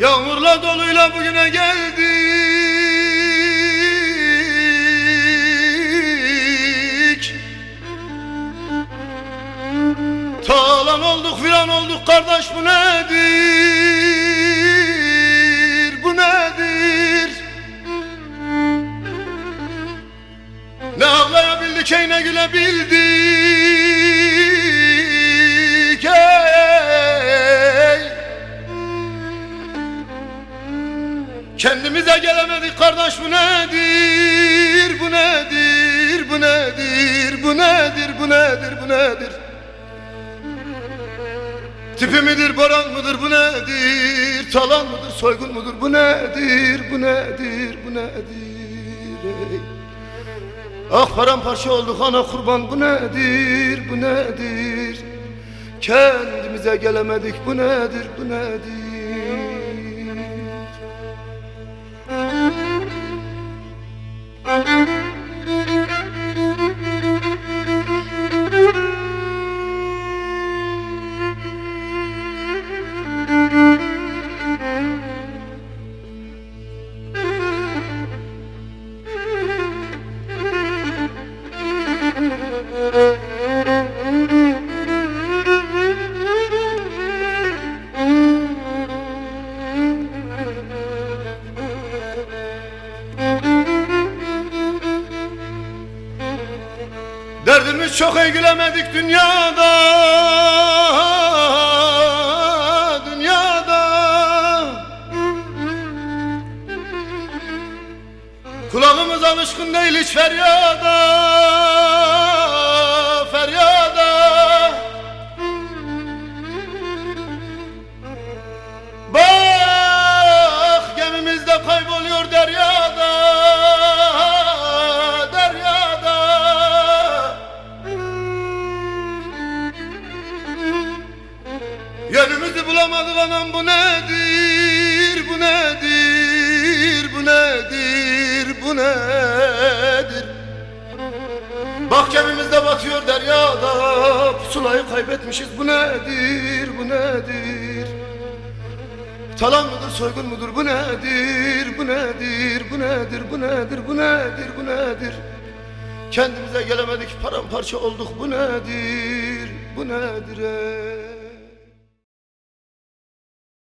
Yağmurla doluyla bugüne geldik Talan olduk filan olduk kardeş bu nedir? Bu nedir? Ne ağlayabildik ey ne gülebildik Kendimize gelemedik kardeş bu nedir bu nedir bu nedir bu nedir bu nedir bu nedir Tipi midir boran mıdır bu nedir Talan mıdır soygun mudur bu nedir bu nedir bu nedir ey. Ah paramparça olduk ana kurban bu nedir bu nedir Kendimize gelemedik bu nedir bu nedir Derdimiz çok ey gülemedik dünyada. Dünyada. Kulağımız alışkın değil hiç Feryada Yönümüzü bulamadık anam bu nedir bu nedir bu nedir bu nedir Bak gemimizde batıyor deryada Pusulayı kaybetmişiz bu nedir bu nedir Talan mıdır soygun mudur bu nedir bu nedir bu nedir bu nedir bu nedir bu nedir Kendimize gelemedik paramparça olduk bu nedir bu nedir ey?